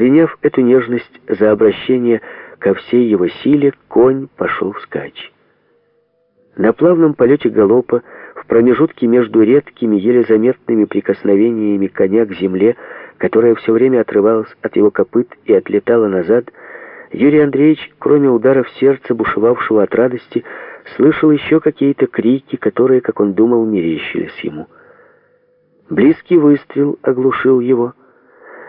Приняв эту нежность за обращение ко всей его силе, конь пошел вскачь. На плавном полете галопа, в промежутке между редкими, еле заметными прикосновениями коня к земле, которая все время отрывалась от его копыт и отлетала назад, Юрий Андреевич, кроме ударов сердца, бушевавшего от радости, слышал еще какие-то крики, которые, как он думал, мерещились ему. Близкий выстрел оглушил его.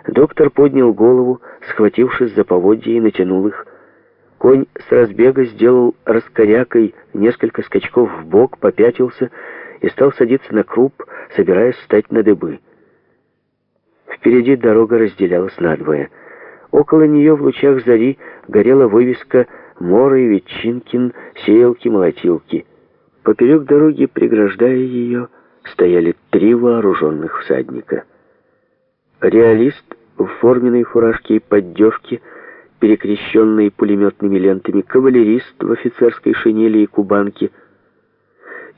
Доктор поднял голову, схватившись за поводья, и натянул их. Конь с разбега сделал раскорякой несколько скачков в бок, попятился и стал садиться на круп, собираясь встать на дыбы. Впереди дорога разделялась надвое. Около нее в лучах зари горела вывеска «Мора и Ветчинкин, сеялки-молотилки». Поперек дороги, преграждая ее, стояли три вооруженных всадника. Реалист в форменной фуражке и поддевке, перекрещенной пулеметными лентами, кавалерист в офицерской шинели и кубанке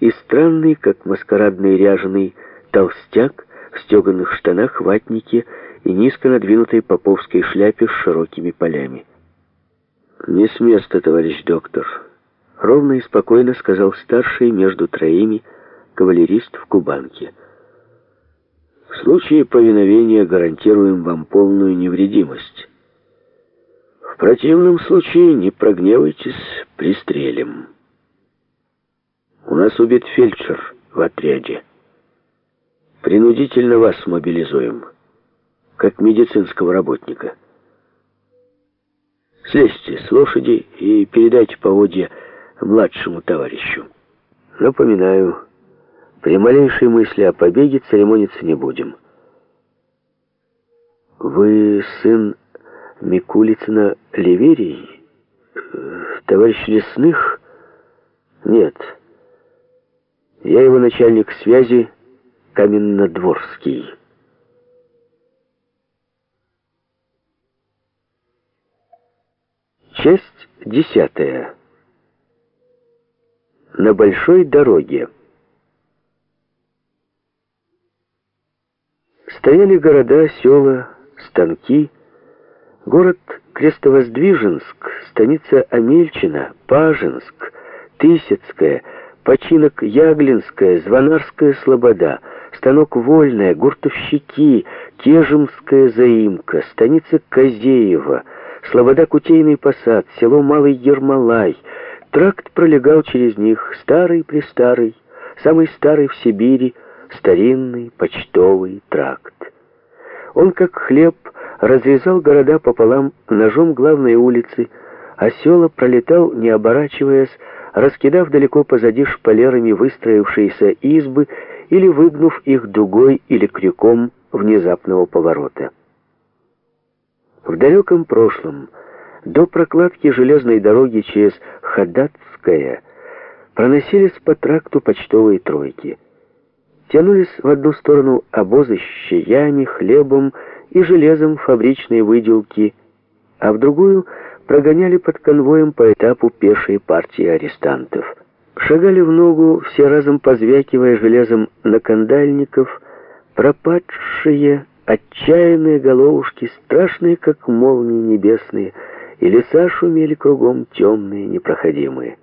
и странный, как маскарадный ряженый, толстяк в стеганых штанах, ватнике и низко надвинутой поповской шляпе с широкими полями. «Не с места, товарищ доктор», — ровно и спокойно сказал старший между троими кавалерист в кубанке. В случае повиновения гарантируем вам полную невредимость. В противном случае, не прогневайтесь, пристрелим. У нас убит фельдшер в отряде. Принудительно вас мобилизуем, как медицинского работника. Слезьте с лошади и передайте поводья младшему товарищу. Напоминаю, при малейшей мысли о побеге церемониться не будем. Вы сын Микулицына Ливерий? Товарищ Лесных? Нет. Я его начальник связи Каменнодворский. Часть десятая. На большой дороге. Стояли города, села, станки. Город Крестовоздвиженск, станица Амельчина, Пажинск, Тысяцкая, починок Яглинская, Звонарская Слобода, станок Вольная, Гуртовщики, Кежемская заимка, станица Козеева, Слобода Кутейный посад, село Малый Ермолай. Тракт пролегал через них, старый-престарый, самый старый в Сибири, старинный почтовый тракт. Он, как хлеб, разрезал города пополам ножом главной улицы, а села пролетал, не оборачиваясь, раскидав далеко позади шпалерами выстроившиеся избы или выгнув их дугой или крюком внезапного поворота. В далеком прошлом, до прокладки железной дороги через Хадатское, проносились по тракту почтовые тройки — тянулись в одну сторону обозы с щаями, хлебом и железом фабричные выделки, а в другую прогоняли под конвоем по этапу пешие партии арестантов. Шагали в ногу, все разом позвякивая железом накандальников, пропадшие, отчаянные головушки, страшные, как молнии небесные, и леса шумели кругом темные, непроходимые.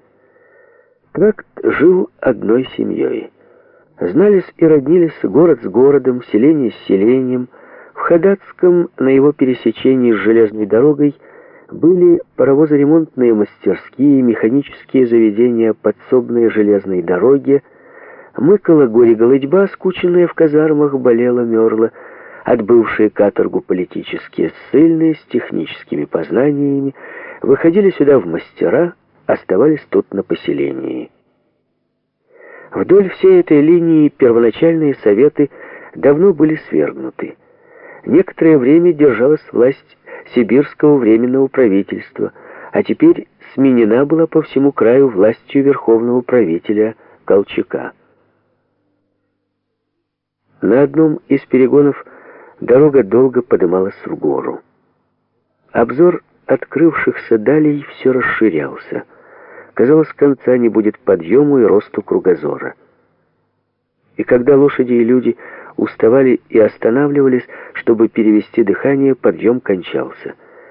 Тракт жил одной семьей. Знались и роднились город с городом, селение с селением. В Хадатском, на его пересечении с железной дорогой, были паровозоремонтные мастерские, механические заведения, подсобные железной дороги. Мыкала горе-голодьба, скученная в казармах, болела, мерла. Отбывшие каторгу политические ссыльные с техническими познаниями выходили сюда в мастера, оставались тут на поселении. Вдоль всей этой линии первоначальные советы давно были свергнуты. Некоторое время держалась власть сибирского временного правительства, а теперь сменена была по всему краю властью верховного правителя Колчака. На одном из перегонов дорога долго подымалась в гору. Обзор открывшихся далей все расширялся — Казалось, конца не будет подъему и росту кругозора. И когда лошади и люди уставали и останавливались, чтобы перевести дыхание, подъем кончался.